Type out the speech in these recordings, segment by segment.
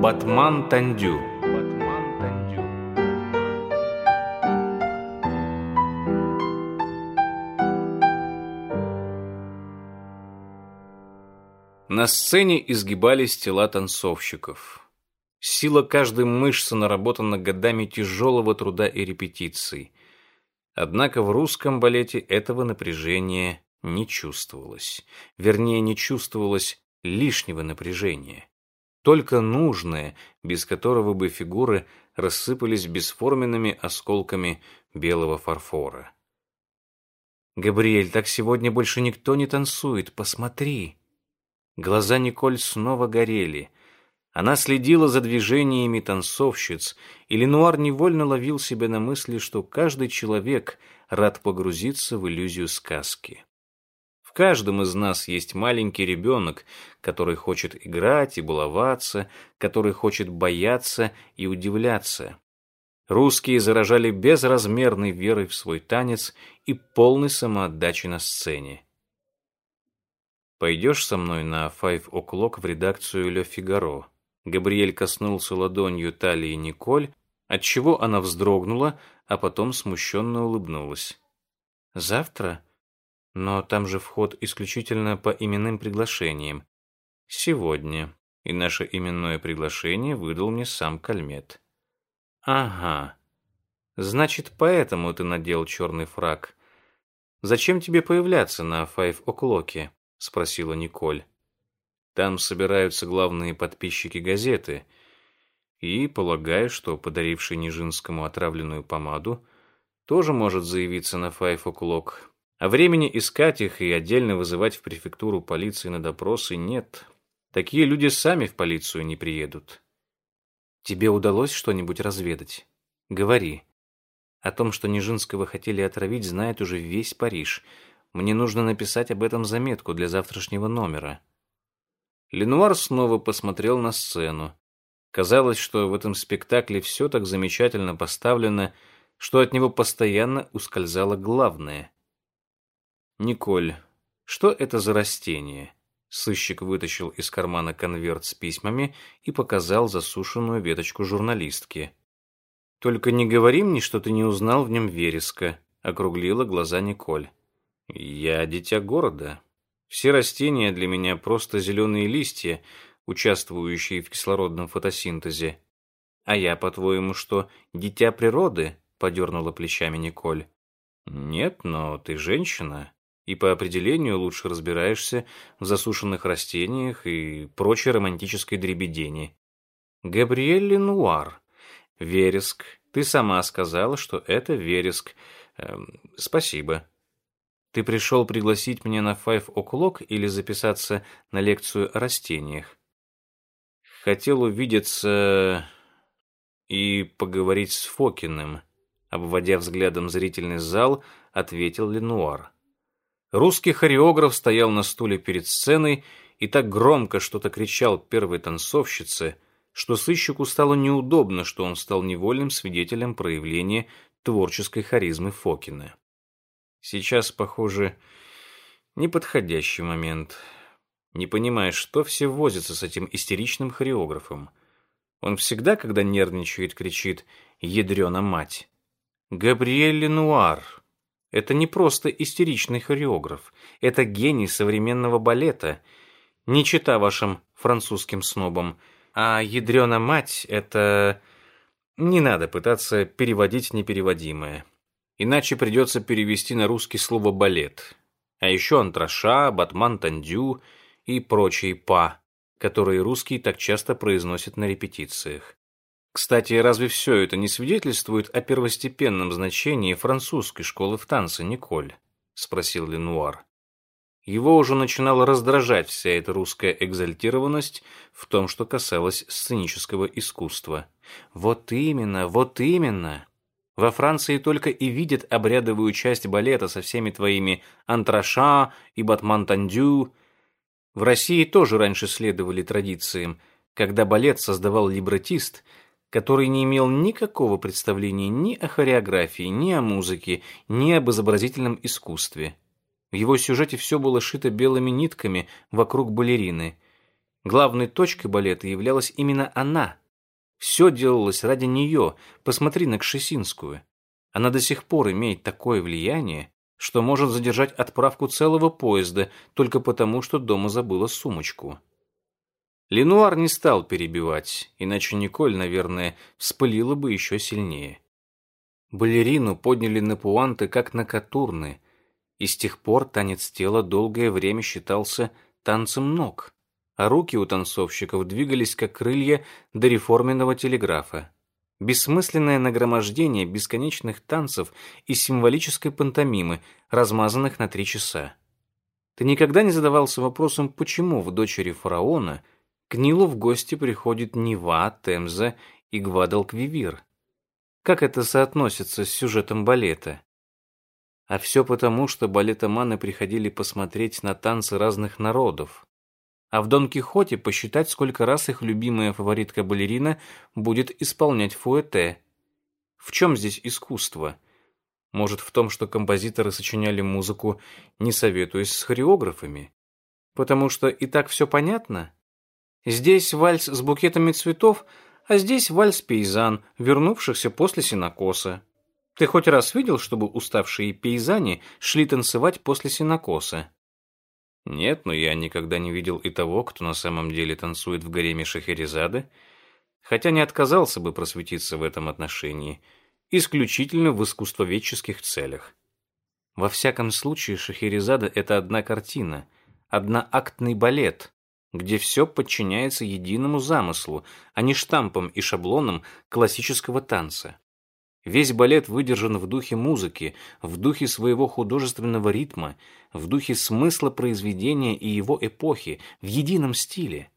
Батман Тандю. На сцене изгибались тела танцовщиков. Сила каждой мышцы наработана годами тяжелого труда и репетиций. Однако в русском балете этого напряжения не чувствовалось. Вернее, не чувствовалось лишнего напряжения. Только нужное, без которого бы фигуры рассыпались бесформенными осколками белого фарфора. «Габриэль, так сегодня больше никто не танцует, посмотри!» Глаза Николь снова горели. Она следила за движениями танцовщиц, и Ленуар невольно ловил себя на мысли, что каждый человек рад погрузиться в иллюзию сказки каждом из нас есть маленький ребенок, который хочет играть и баловаться, который хочет бояться и удивляться. Русские заражали безразмерной верой в свой танец и полной самоотдачей на сцене. «Пойдешь со мной на Five O'Clock в редакцию Ле Фигаро?» Габриэль коснулся ладонью талии Николь, отчего она вздрогнула, а потом смущенно улыбнулась. «Завтра?» Но там же вход исключительно по именным приглашениям. Сегодня. И наше именное приглашение выдал мне сам Кальмет. Ага. Значит, поэтому ты надел черный фраг. Зачем тебе появляться на Файв О'Клоке? Спросила Николь. Там собираются главные подписчики газеты. И полагаю, что подаривший Нижинскому отравленную помаду тоже может заявиться на Файв О'Клок а времени искать их и отдельно вызывать в префектуру полиции на допросы нет. Такие люди сами в полицию не приедут. Тебе удалось что-нибудь разведать? Говори. О том, что Нижинского хотели отравить, знает уже весь Париж. Мне нужно написать об этом заметку для завтрашнего номера. Ленуар снова посмотрел на сцену. Казалось, что в этом спектакле все так замечательно поставлено, что от него постоянно ускользало главное — «Николь, что это за растение?» Сыщик вытащил из кармана конверт с письмами и показал засушенную веточку журналистки. «Только не говори мне, что ты не узнал в нем вереска», — округлила глаза Николь. «Я дитя города. Все растения для меня просто зеленые листья, участвующие в кислородном фотосинтезе. А я, по-твоему, что, дитя природы?» — подернула плечами Николь. «Нет, но ты женщина и по определению лучше разбираешься в засушенных растениях и прочей романтической дребедени. Габриэль Ленуар. Вереск. Ты сама сказала, что это вереск. Эм, спасибо. Ты пришел пригласить меня на Five O'Clock или записаться на лекцию о растениях? Хотел увидеться и поговорить с Фокиным. Обводя взглядом зрительный зал, ответил Ленуар. Русский хореограф стоял на стуле перед сценой и так громко что-то кричал первой танцовщице, что сыщику стало неудобно, что он стал невольным свидетелем проявления творческой харизмы Фокина. Сейчас, похоже, неподходящий момент. Не понимаешь, что все возятся с этим истеричным хореографом. Он всегда, когда нервничает, кричит «Ядрена мать!» Габриэль Ленуар, это не просто истеричный хореограф, это гений современного балета, не чита вашим французским снобам. А ядрена мать — это... Не надо пытаться переводить непереводимое. Иначе придется перевести на русский слово «балет». А еще антраша, батман тандю и прочие «па», которые русские так часто произносят на репетициях. Кстати, разве все это не свидетельствует о первостепенном значении французской школы в танце, Николь? спросил Ленуар. Его уже начинала раздражать вся эта русская экзальтированность в том, что касалось сценического искусства. Вот именно, вот именно. Во Франции только и видят обрядовую часть балета со всеми твоими антраша и батман-тандю. В России тоже раньше следовали традициям, когда балет создавал либретист – который не имел никакого представления ни о хореографии, ни о музыке, ни об изобразительном искусстве. В его сюжете все было шито белыми нитками вокруг балерины. Главной точкой балета являлась именно она. Все делалось ради нее. Посмотри на Кшесинскую. Она до сих пор имеет такое влияние, что может задержать отправку целого поезда только потому, что дома забыла сумочку. Ленуар не стал перебивать, иначе Николь, наверное, вспылила бы еще сильнее. Балерину подняли на пуанты, как на катурны, и с тех пор танец тела долгое время считался танцем ног, а руки у танцовщиков двигались, как крылья дореформенного телеграфа. Бессмысленное нагромождение бесконечных танцев и символической пантомимы, размазанных на три часа. Ты никогда не задавался вопросом, почему в дочери фараона – к Нилу в гости приходит Нева, Темза и Гвадалквивир. Как это соотносится с сюжетом балета? А все потому, что балетоманы приходили посмотреть на танцы разных народов. А в Дон Кихоте посчитать, сколько раз их любимая фаворитка-балерина будет исполнять фуэте. В чем здесь искусство? Может, в том, что композиторы сочиняли музыку, не советуясь с хореографами? Потому что и так все понятно? Здесь вальс с букетами цветов, а здесь вальс-пейзан, вернувшихся после синокоса. Ты хоть раз видел, чтобы уставшие пейзане шли танцевать после синокоса? Нет, но я никогда не видел и того, кто на самом деле танцует в гареме Шахерезады, хотя не отказался бы просветиться в этом отношении, исключительно в искусствоведческих целях. Во всяком случае, Шахерезада — это одна картина, одноактный балет, где все подчиняется единому замыслу, а не штампам и шаблонам классического танца. Весь балет выдержан в духе музыки, в духе своего художественного ритма, в духе смысла произведения и его эпохи, в едином стиле.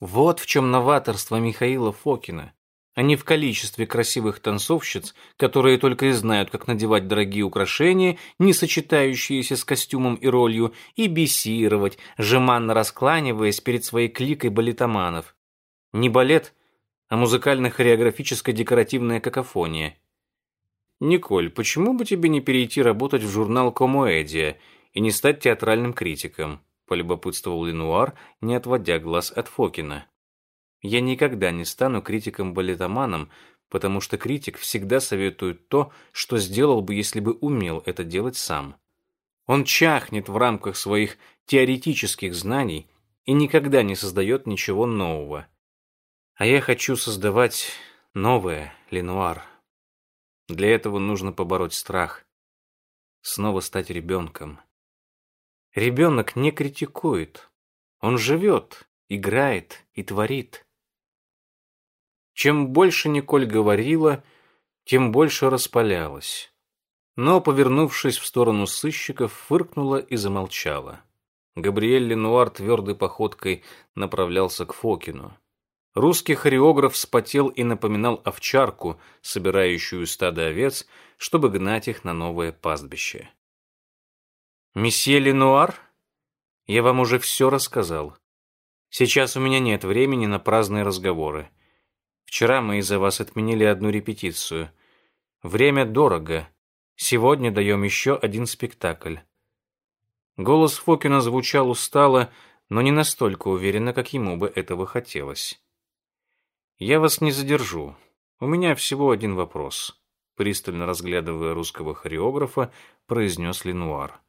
Вот в чем новаторство Михаила Фокина а не в количестве красивых танцовщиц, которые только и знают, как надевать дорогие украшения, не сочетающиеся с костюмом и ролью, и бесировать, жеманно раскланиваясь перед своей кликой балетоманов. Не балет, а музыкально-хореографическая декоративная какофония. «Николь, почему бы тебе не перейти работать в журнал «Комуэдия» и не стать театральным критиком?» – полюбопытствовал Ленуар, не отводя глаз от Фокина. Я никогда не стану критиком-балетоманом, потому что критик всегда советует то, что сделал бы, если бы умел это делать сам. Он чахнет в рамках своих теоретических знаний и никогда не создает ничего нового. А я хочу создавать новое, Ленуар. Для этого нужно побороть страх. Снова стать ребенком. Ребенок не критикует. Он живет, играет и творит. Чем больше Николь говорила, тем больше распалялась. Но, повернувшись в сторону сыщиков, фыркнула и замолчала. Габриэль Ленуар твердой походкой направлялся к Фокину. Русский хореограф спотел и напоминал овчарку, собирающую стадо овец, чтобы гнать их на новое пастбище. «Месье Ленуар, я вам уже все рассказал. Сейчас у меня нет времени на праздные разговоры. Вчера мы из-за вас отменили одну репетицию. Время дорого. Сегодня даем еще один спектакль. Голос Фокина звучал устало, но не настолько уверенно, как ему бы этого хотелось. «Я вас не задержу. У меня всего один вопрос», — пристально разглядывая русского хореографа, произнес Ленуар.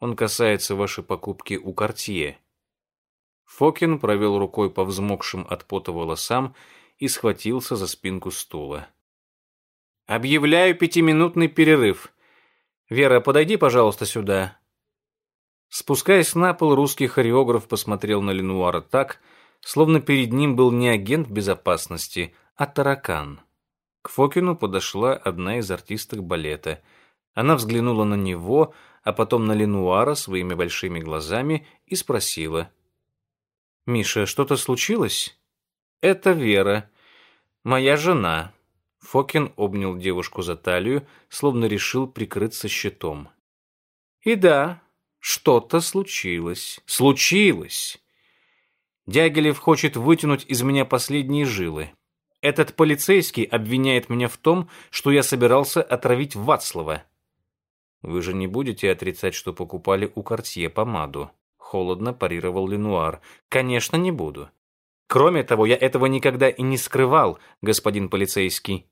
«Он касается вашей покупки у Кортье». Фокин провел рукой по взмокшим от пота волосам и схватился за спинку стула. «Объявляю пятиминутный перерыв. Вера, подойди, пожалуйста, сюда». Спускаясь на пол, русский хореограф посмотрел на Ленуара так, словно перед ним был не агент безопасности, а таракан. К Фокину подошла одна из артисток балета. Она взглянула на него, а потом на Ленуара своими большими глазами и спросила. «Миша, что-то случилось?» «Это Вера. Моя жена». Фокин обнял девушку за талию, словно решил прикрыться щитом. «И да, что-то случилось. Случилось!» Дягилев хочет вытянуть из меня последние жилы. Этот полицейский обвиняет меня в том, что я собирался отравить Вацлава. Вы же не будете отрицать, что покупали у Кортье помаду? Холодно парировал Ленуар. Конечно, не буду. Кроме того, я этого никогда и не скрывал, господин полицейский.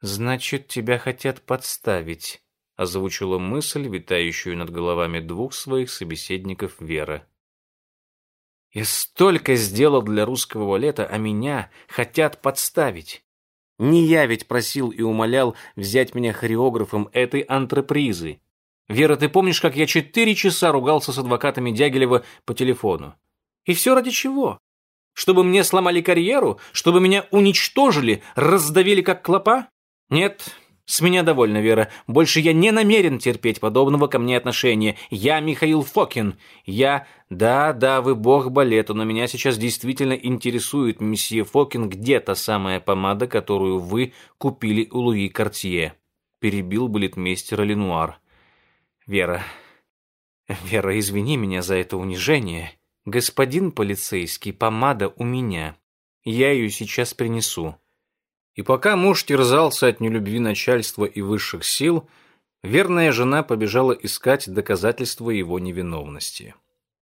Значит, тебя хотят подставить, озвучила мысль, витающую над головами двух своих собеседников Вера. Я столько сделал для русского валета, а меня хотят подставить. Не я ведь просил и умолял взять меня хореографом этой антрепризы. Вера, ты помнишь, как я четыре часа ругался с адвокатами Дягилева по телефону? И все ради чего? Чтобы мне сломали карьеру? Чтобы меня уничтожили, раздавили как клопа? Нет, с меня довольно, Вера. Больше я не намерен терпеть подобного ко мне отношения. Я Михаил Фокин. Я... Да, да, вы бог балета, но меня сейчас действительно интересует, месье Фокин, где та самая помада, которую вы купили у Луи Кортье. Перебил балетмейстера Ленуар. Вера... Вера, извини меня за это унижение. Господин полицейский, помада у меня. Я ее сейчас принесу. И пока муж терзался от нелюбви начальства и высших сил, верная жена побежала искать доказательства его невиновности.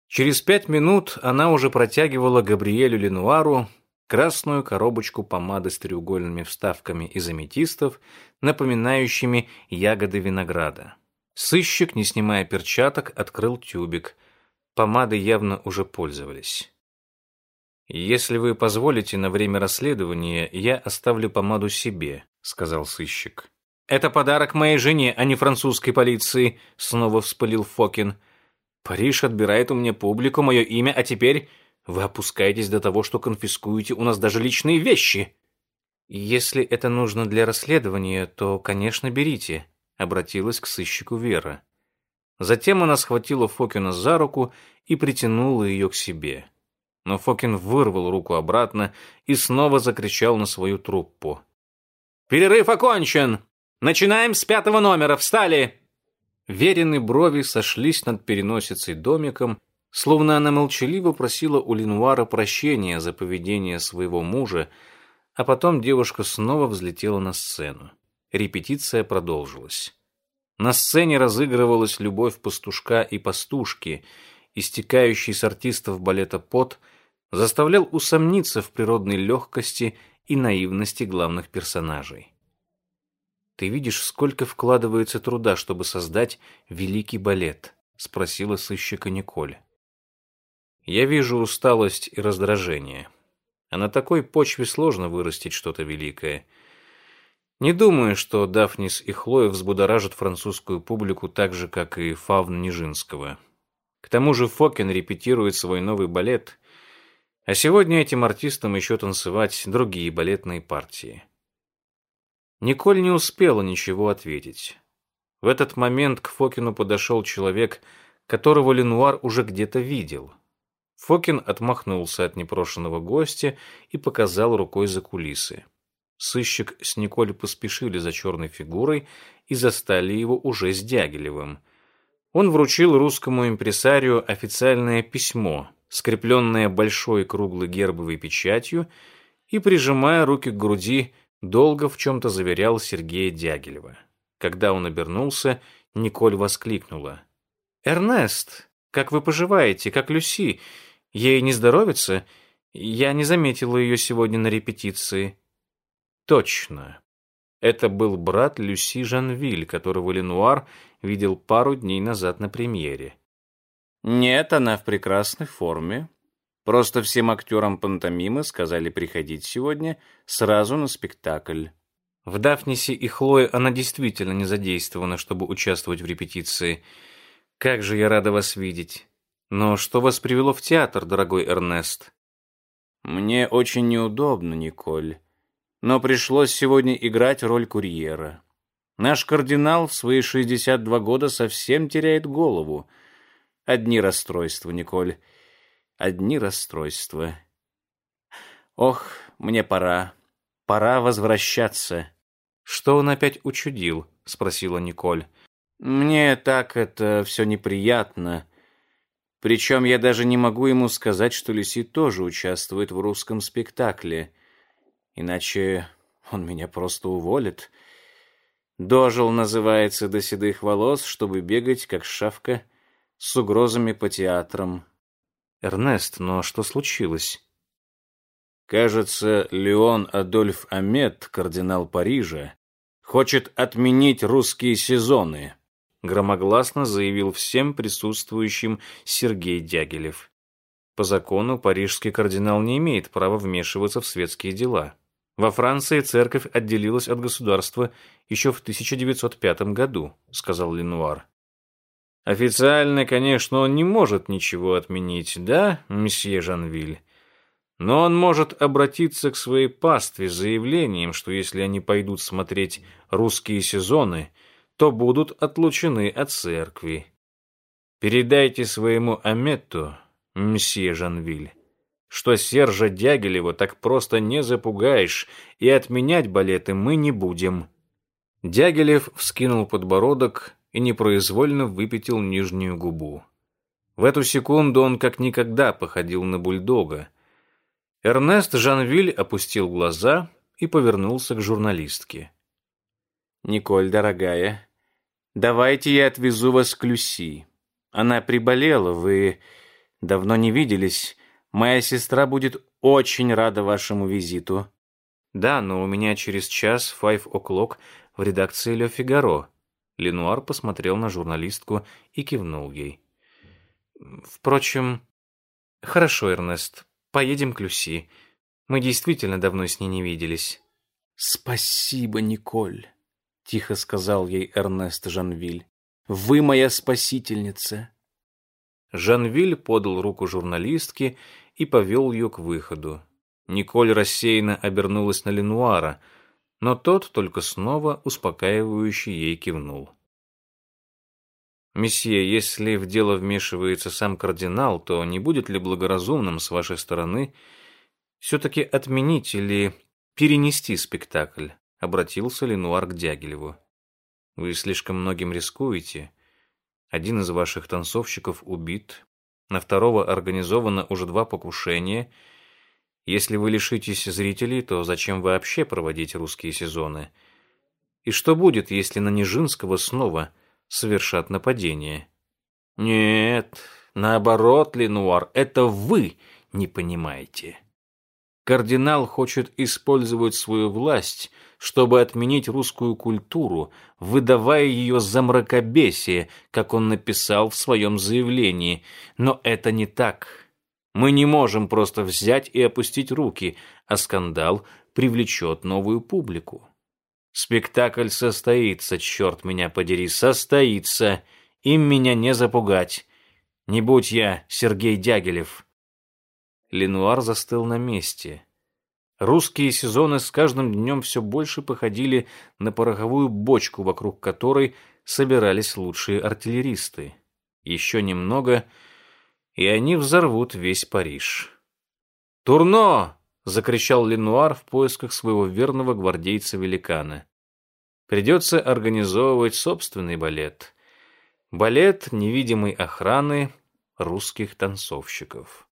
Через пять минут она уже протягивала Габриэлю Ленуару красную коробочку помады с треугольными вставками из аметистов, напоминающими ягоды винограда. Сыщик, не снимая перчаток, открыл тюбик. Помады явно уже пользовались. «Если вы позволите на время расследования, я оставлю помаду себе», — сказал сыщик. «Это подарок моей жене, а не французской полиции», — снова вспылил Фокин. «Париж отбирает у меня публику, мое имя, а теперь вы опускаетесь до того, что конфискуете у нас даже личные вещи». «Если это нужно для расследования, то, конечно, берите», — обратилась к сыщику Вера. Затем она схватила Фокина за руку и притянула ее к себе но Фокин вырвал руку обратно и снова закричал на свою труппу. «Перерыв окончен! Начинаем с пятого номера! Встали!» Верены брови сошлись над переносицей домиком, словно она молчаливо просила у Ленуара прощения за поведение своего мужа, а потом девушка снова взлетела на сцену. Репетиция продолжилась. На сцене разыгрывалась любовь пастушка и пастушки, истекающий с артистов балета пот — заставлял усомниться в природной легкости и наивности главных персонажей. «Ты видишь, сколько вкладывается труда, чтобы создать великий балет?» — спросила сыщика Николь. «Я вижу усталость и раздражение. А на такой почве сложно вырастить что-то великое. Не думаю, что Дафнис и Хлоя взбудоражат французскую публику так же, как и Фавн Нижинского. К тому же Фокин репетирует свой новый балет, а сегодня этим артистам еще танцевать другие балетные партии. Николь не успела ничего ответить. В этот момент к Фокину подошел человек, которого Ленуар уже где-то видел. Фокин отмахнулся от непрошенного гостя и показал рукой за кулисы. Сыщик с Николь поспешили за черной фигурой и застали его уже с Дягилевым. Он вручил русскому импресарию официальное письмо, скрепленная большой круглой гербовой печатью, и, прижимая руки к груди, долго в чем-то заверял Сергея Дягилева. Когда он обернулся, Николь воскликнула. «Эрнест, как вы поживаете, как Люси? Ей не здоровится? Я не заметила ее сегодня на репетиции». «Точно. Это был брат Люси Жанвиль, которого Ленуар видел пару дней назад на премьере. Нет, она в прекрасной форме. Просто всем актерам пантомимы сказали приходить сегодня сразу на спектакль. В Дафнисе и Хлое она действительно не задействована, чтобы участвовать в репетиции. Как же я рада вас видеть. Но что вас привело в театр, дорогой Эрнест? Мне очень неудобно, Николь. Но пришлось сегодня играть роль курьера. Наш кардинал в свои 62 года совсем теряет голову. Одни расстройства, Николь. Одни расстройства. Ох, мне пора. Пора возвращаться. Что он опять учудил? Спросила Николь. Мне так это все неприятно. Причем я даже не могу ему сказать, что Люси тоже участвует в русском спектакле. Иначе он меня просто уволит. Дожил, называется, до седых волос, чтобы бегать, как шавка, — с угрозами по театрам. Эрнест, но что случилось? Кажется, Леон Адольф Амет, кардинал Парижа, хочет отменить русские сезоны, громогласно заявил всем присутствующим Сергей Дягилев. По закону парижский кардинал не имеет права вмешиваться в светские дела. Во Франции церковь отделилась от государства еще в 1905 году, сказал Ленуар. Официально, конечно, он не может ничего отменить, да, месье Жанвиль? Но он может обратиться к своей пастве с заявлением, что если они пойдут смотреть русские сезоны, то будут отлучены от церкви. Передайте своему Аметту, месье Жанвиль, что Сержа Дягилева так просто не запугаешь, и отменять балеты мы не будем. Дягилев вскинул подбородок и непроизвольно выпятил нижнюю губу. В эту секунду он как никогда походил на бульдога, Эрнест Жанвиль опустил глаза и повернулся к журналистке. «Николь, дорогая, давайте я отвезу вас к Люси. Она приболела, вы давно не виделись. Моя сестра будет очень рада вашему визиту». «Да, но у меня через час five o'clock в редакции «Ле Фигаро». Ленуар посмотрел на журналистку и кивнул ей. «Впрочем, хорошо, Эрнест, Поедем к Люси. Мы действительно давно с ней не виделись». «Спасибо, Николь», — тихо сказал ей Эрнест Жанвиль. «Вы моя спасительница». Жанвиль подал руку журналистке и повел ее к выходу. Николь рассеянно обернулась на Ленуара, но тот только снова успокаивающе ей кивнул. «Месье, если в дело вмешивается сам кардинал, то не будет ли благоразумным с вашей стороны все-таки отменить или перенести спектакль?» — обратился Ленуар к Дягилеву. «Вы слишком многим рискуете. Один из ваших танцовщиков убит, на второго организовано уже два покушения. Если вы лишитесь зрителей, то зачем вообще проводить русские сезоны? И что будет, если на Нижинского снова совершат нападение. Нет, наоборот, Ленуар, это вы не понимаете. Кардинал хочет использовать свою власть, чтобы отменить русскую культуру, выдавая ее за мракобесие, как он написал в своем заявлении. Но это не так. Мы не можем просто взять и опустить руки, а скандал привлечет новую публику. Спектакль состоится, черт меня подери, состоится. Им меня не запугать. Не будь я Сергей Дягилев. Ленуар застыл на месте. Русские сезоны с каждым днем все больше походили на пороховую бочку, вокруг которой собирались лучшие артиллеристы. Еще немного, и они взорвут весь Париж. «Турно!» закричал Ленуар в поисках своего верного гвардейца-великана. Придется организовывать собственный балет. Балет невидимой охраны русских танцовщиков.